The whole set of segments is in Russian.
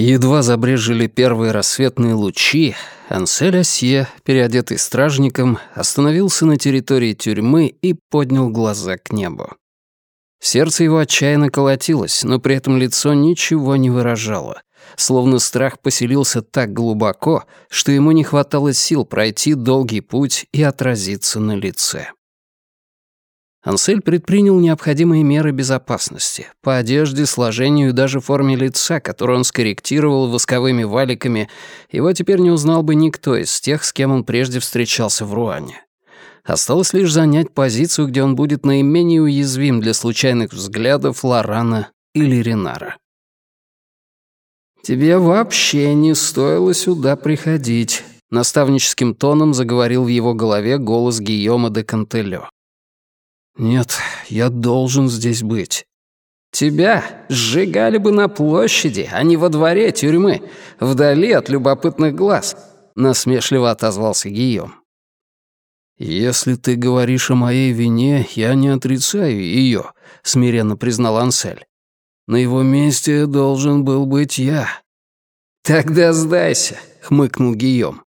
Едва забрежили первые рассветные лучи, Ансель Асье, переодетый стражником, остановился на территории тюрьмы и поднял глаза к небу. Сердце его отчаянно колотилось, но при этом лицо ничего не выражало, словно страх поселился так глубоко, что ему не хватало сил пройти долгий путь и отразиться на лице. Ансель предпринял необходимые меры безопасности по одежде, сложению и даже форме лица, которую он скорректировал восковыми валиками, его теперь не узнал бы никто из тех, с кем он прежде встречался в Руане. Осталось лишь занять позицию, где он будет наименее уязвим для случайных взглядов Лорана или Ренара. «Тебе вообще не стоило сюда приходить», — наставническим тоном заговорил в его голове голос Гийома де Кантелё. «Нет, я должен здесь быть». «Тебя сжигали бы на площади, а не во дворе тюрьмы, вдали от любопытных глаз», — насмешливо отозвался Гийом. «Если ты говоришь о моей вине, я не отрицаю ее», — смиренно признал Ансель. «На его месте должен был быть я». «Тогда сдайся», — хмыкнул Гийом.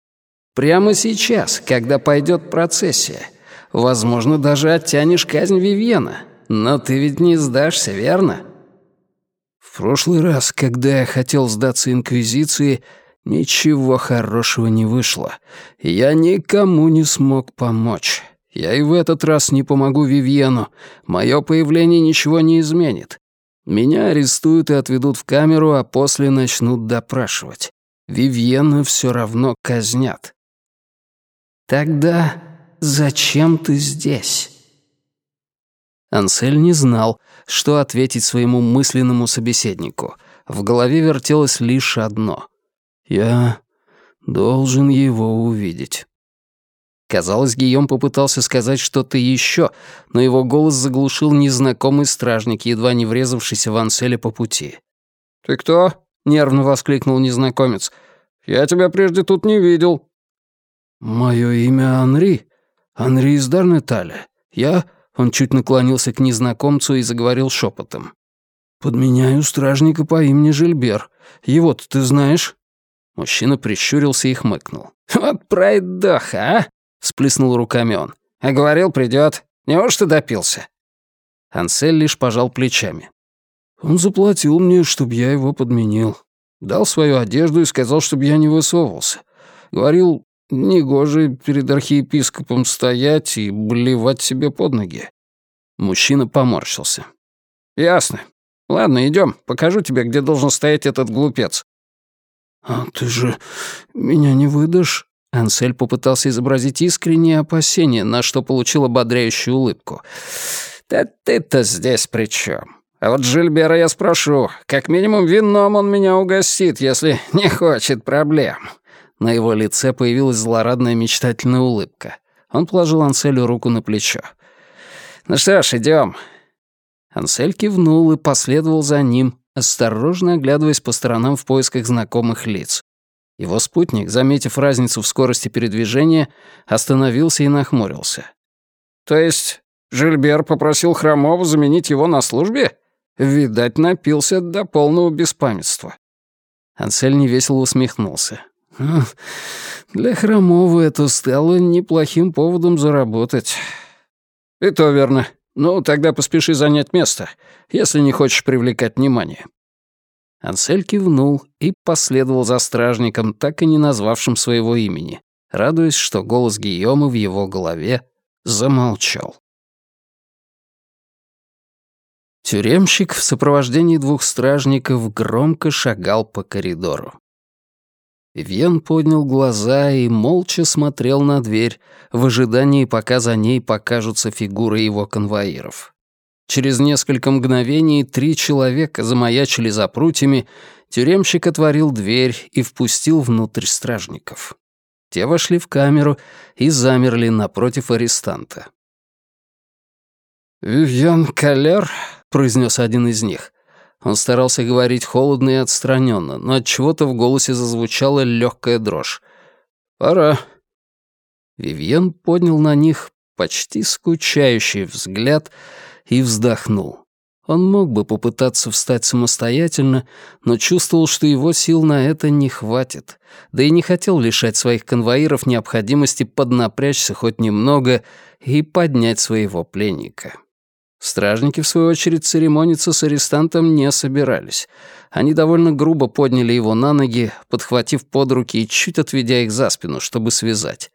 «Прямо сейчас, когда пойдет процессия. Возможно, даже оттянешь казнь Вивьена. Но ты ведь не сдашься, верно?» В прошлый раз, когда я хотел сдаться Инквизиции, ничего хорошего не вышло. Я никому не смог помочь. Я и в этот раз не помогу Вивьену. Мое появление ничего не изменит. Меня арестуют и отведут в камеру, а после начнут допрашивать. Вивьена все равно казнят. Тогда «Зачем ты здесь?» Ансель не знал, что ответить своему мысленному собеседнику. В голове вертелось лишь одно. «Я должен его увидеть». Казалось, Гийом попытался сказать что-то еще, но его голос заглушил незнакомый стражник, едва не врезавшийся в Анселя по пути. «Ты кто?» — нервно воскликнул незнакомец. «Я тебя прежде тут не видел». «Мое имя Анри», «Анри из Дарнеталя. Я...» Он чуть наклонился к незнакомцу и заговорил шепотом. «Подменяю стражника по имени Жильбер. Его-то ты знаешь?» Мужчина прищурился и хмыкнул. «Вот пройдоха, а!» — сплеснул руками он. «А говорил, придет. Неужто допился?» Ансель лишь пожал плечами. «Он заплатил мне, чтобы я его подменил. Дал свою одежду и сказал, чтобы я не высовывался. Говорил, Негоже перед архиепископом стоять и блевать себе под ноги. Мужчина поморщился. «Ясно. Ладно, идем. Покажу тебе, где должен стоять этот глупец». «А ты же меня не выдашь?» Ансель попытался изобразить искреннее опасение, на что получил ободряющую улыбку. «Да ты-то здесь при чем? А вот Жильбера я спрошу. Как минимум вином он меня угостит, если не хочет проблем». На его лице появилась злорадная мечтательная улыбка. Он положил Анселю руку на плечо. «Ну что ж, идем. Ансель кивнул и последовал за ним, осторожно оглядываясь по сторонам в поисках знакомых лиц. Его спутник, заметив разницу в скорости передвижения, остановился и нахмурился. «То есть Жильбер попросил Хромова заменить его на службе? Видать, напился до полного беспамятства». Ансель невесело усмехнулся. Для Хромова это стало неплохим поводом заработать. И то верно. Ну, тогда поспеши занять место, если не хочешь привлекать внимание. Ансель кивнул и последовал за стражником, так и не назвавшим своего имени, радуясь, что голос Гийома в его голове замолчал. Тюремщик в сопровождении двух стражников громко шагал по коридору. Вен поднял глаза и молча смотрел на дверь, в ожидании, пока за ней покажутся фигуры его конвоиров. Через несколько мгновений три человека замаячили за прутьями, тюремщик отворил дверь и впустил внутрь стражников. Те вошли в камеру и замерли напротив арестанта. «Вивьен Калер», — произнес один из них, он старался говорить холодно и отстраненно, но от чего-то в голосе зазвучала легкая дрожь. «Пора». Вивьен поднял на них почти скучающий взгляд и вздохнул. Он мог бы попытаться встать самостоятельно, но чувствовал, что его сил на это не хватит, да и не хотел лишать своих конвоиров необходимости поднапрячься хоть немного и поднять своего пленника. Стражники, в свою очередь, церемониться с арестантом не собирались. Они довольно грубо подняли его на ноги, подхватив под руки и чуть отведя их за спину, чтобы связать.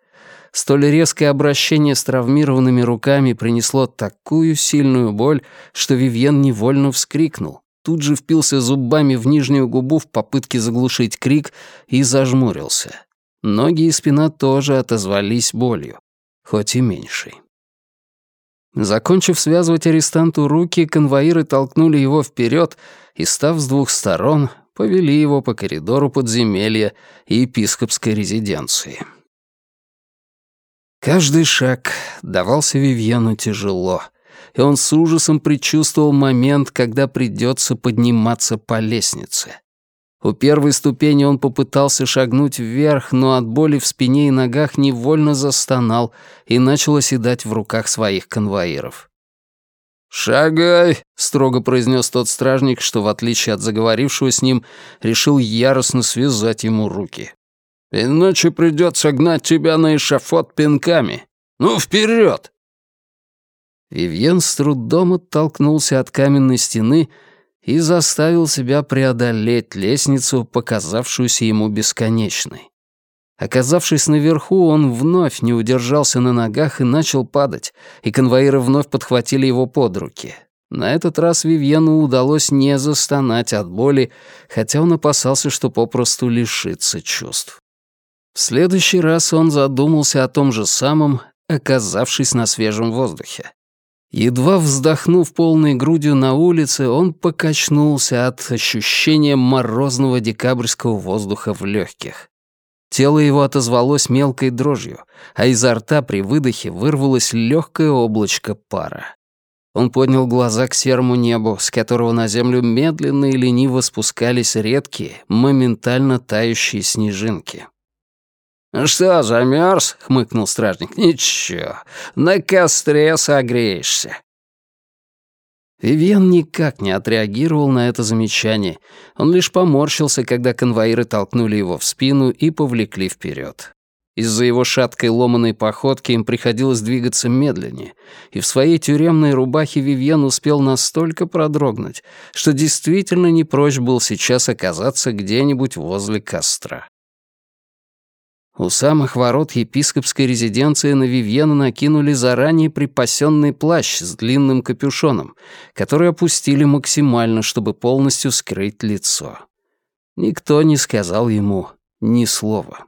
Столь резкое обращение с травмированными руками принесло такую сильную боль, что Вивьен невольно вскрикнул, тут же впился зубами в нижнюю губу в попытке заглушить крик и зажмурился. Ноги и спина тоже отозвались болью, хоть и меньшей. Закончив связывать арестанту руки, конвоиры толкнули его вперед и, став с двух сторон, повели его по коридору подземелья и епископской резиденции. Каждый шаг давался Вивьену тяжело, и он с ужасом предчувствовал момент, когда придется подниматься по лестнице. У первой ступени он попытался шагнуть вверх, но от боли в спине и ногах невольно застонал и начал оседать в руках своих конвоиров. «Шагай!» — строго произнес тот стражник, что, в отличие от заговорившего с ним, решил яростно связать ему руки. Иначе придется гнать тебя на эшафот пинками. Ну, вперед! Вивьен с трудом оттолкнулся от каменной стены и заставил себя преодолеть лестницу, показавшуюся ему бесконечной. Оказавшись наверху, он вновь не удержался на ногах и начал падать, и конвоиры вновь подхватили его под руки. На этот раз Вивьену удалось не застонать от боли, хотя он опасался, что попросту лишится чувств. В следующий раз он задумался о том же самом, оказавшись на свежем воздухе. Едва вздохнув полной грудью на улице, он покачнулся от ощущения морозного декабрьского воздуха в легких. Тело его отозвалось мелкой дрожью, а изо рта при выдохе вырвалось легкое облачко пара. Он поднял глаза к серому небу, с которого на землю медленно и лениво спускались редкие, моментально тающие снежинки. «Что, замерз?» — хмыкнул стражник. «Ничего, на костре согреешься». Вивьен никак не отреагировал на это замечание. Он лишь поморщился, когда конвоиры толкнули его в спину и повлекли вперед. Из-за его шаткой ломаной походки им приходилось двигаться медленнее, и в своей тюремной рубахе Вивьен успел настолько продрогнуть, что действительно не прочь был сейчас оказаться где-нибудь возле костра. У самых ворот епископской резиденции на Вивьена накинули заранее припасенный плащ с длинным капюшоном, который опустили максимально, чтобы полностью скрыть лицо. Никто не сказал ему ни слова.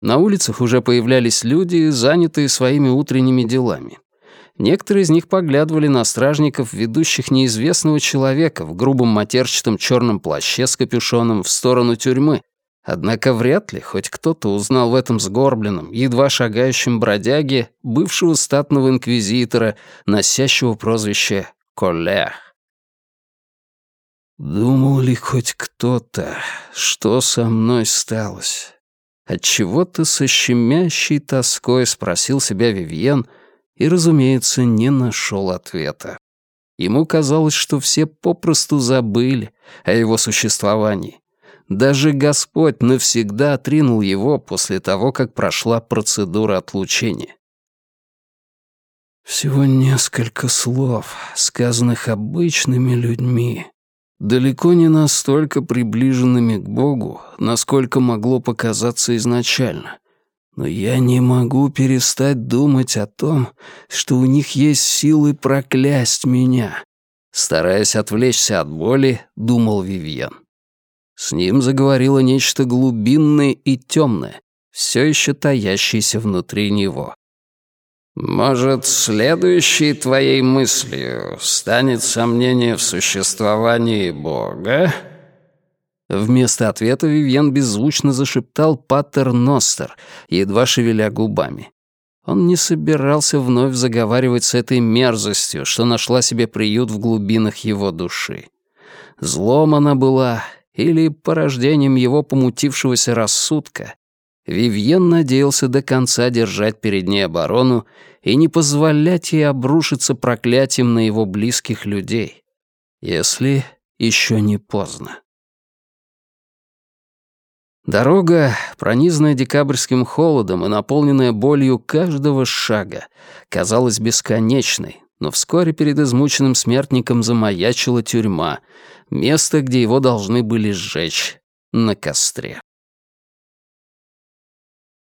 На улицах уже появлялись люди, занятые своими утренними делами. Некоторые из них поглядывали на стражников, ведущих неизвестного человека в грубом матерчатом черном плаще с капюшоном в сторону тюрьмы, Однако вряд ли хоть кто-то узнал в этом сгорбленном, едва шагающем бродяге бывшего статного инквизитора, носящего прозвище Коллех. Думал ли хоть кто-то, что со мной сталось? Отчего-то со щемящей тоской спросил себя Вивьен и, разумеется, не нашел ответа. Ему казалось, что все попросту забыли о его существовании даже Господь навсегда отринул его после того, как прошла процедура отлучения. Всего несколько слов, сказанных обычными людьми, далеко не настолько приближенными к Богу, насколько могло показаться изначально. Но я не могу перестать думать о том, что у них есть силы проклясть меня. Стараясь отвлечься от боли, думал Вивьен. С ним заговорило нечто глубинное и темное, все еще таящееся внутри него. «Может, следующей твоей мыслью станет сомнение в существовании Бога?» Вместо ответа Вивьен беззвучно зашептал «Паттер Ностер», едва шевеля губами. Он не собирался вновь заговаривать с этой мерзостью, что нашла себе приют в глубинах его души. Злом она была или порождением его помутившегося рассудка, Вивьен надеялся до конца держать перед ней оборону и не позволять ей обрушиться проклятием на его близких людей, если еще не поздно. Дорога, пронизанная декабрьским холодом и наполненная болью каждого шага, казалась бесконечной, но вскоре перед измученным смертником замаячила тюрьма, место, где его должны были сжечь на костре.